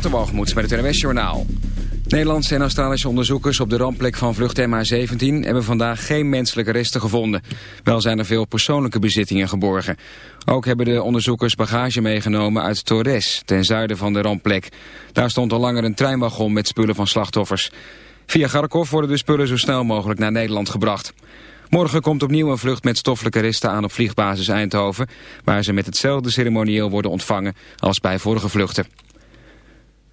Waterwalgemoed met het NWS Journaal. Nederlandse en Australische onderzoekers op de rampplek van vlucht MH17 hebben vandaag geen menselijke resten gevonden. Wel zijn er veel persoonlijke bezittingen geborgen. Ook hebben de onderzoekers bagage meegenomen uit Torres, ten zuiden van de rampplek. Daar stond al langer een treinwagon met spullen van slachtoffers. Via Garkov worden de spullen zo snel mogelijk naar Nederland gebracht. Morgen komt opnieuw een vlucht met stoffelijke resten aan op vliegbasis Eindhoven... waar ze met hetzelfde ceremonieel worden ontvangen als bij vorige vluchten.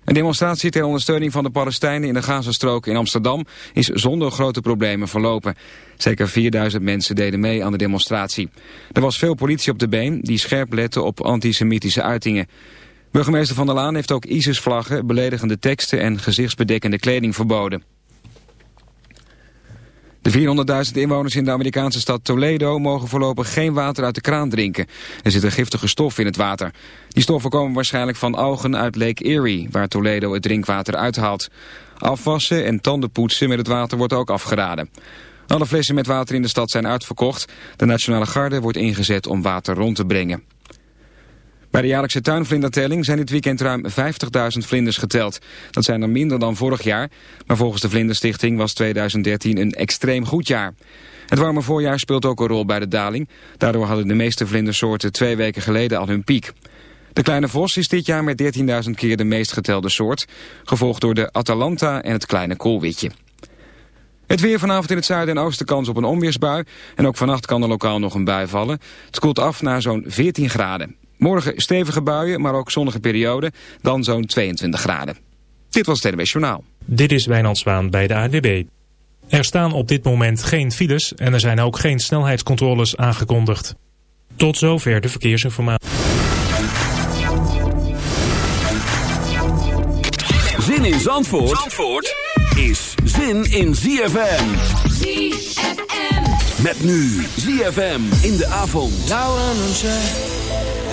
Een demonstratie ter ondersteuning van de Palestijnen in de Gazastrook in Amsterdam is zonder grote problemen verlopen. Zeker 4000 mensen deden mee aan de demonstratie. Er was veel politie op de been die scherp lette op antisemitische uitingen. Burgemeester Van der Laan heeft ook ISIS-vlaggen, beledigende teksten en gezichtsbedekkende kleding verboden. De 400.000 inwoners in de Amerikaanse stad Toledo mogen voorlopig geen water uit de kraan drinken. Er zit een giftige stof in het water. Die stoffen komen waarschijnlijk van algen uit Lake Erie, waar Toledo het drinkwater uithaalt. Afwassen en tandenpoetsen met het water wordt ook afgeraden. Alle flessen met water in de stad zijn uitverkocht. De Nationale Garde wordt ingezet om water rond te brengen. Bij de jaarlijkse tuinvlindertelling zijn dit weekend ruim 50.000 vlinders geteld. Dat zijn er minder dan vorig jaar, maar volgens de Vlinderstichting was 2013 een extreem goed jaar. Het warme voorjaar speelt ook een rol bij de daling. Daardoor hadden de meeste vlindersoorten twee weken geleden al hun piek. De kleine vos is dit jaar met 13.000 keer de meest getelde soort, gevolgd door de Atalanta en het kleine koolwitje. Het weer vanavond in het zuiden en oosten kans op een onweersbui. En ook vannacht kan er lokaal nog een bui vallen. Het koelt af naar zo'n 14 graden. Morgen stevige buien, maar ook zonnige periode. Dan zo'n 22 graden. Dit was het NWS Journaal. Dit is Wijnand Zwaan bij de ADB. Er staan op dit moment geen files en er zijn ook geen snelheidscontroles aangekondigd. Tot zover de verkeersinformatie. Zin in Zandvoort, Zandvoort is zin in ZFM. ZFM. Met nu ZFM in de avond. Laura non c'è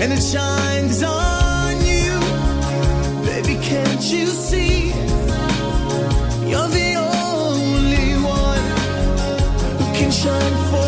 and it shines on you. Baby, can't you see? You're the only one who can shine for.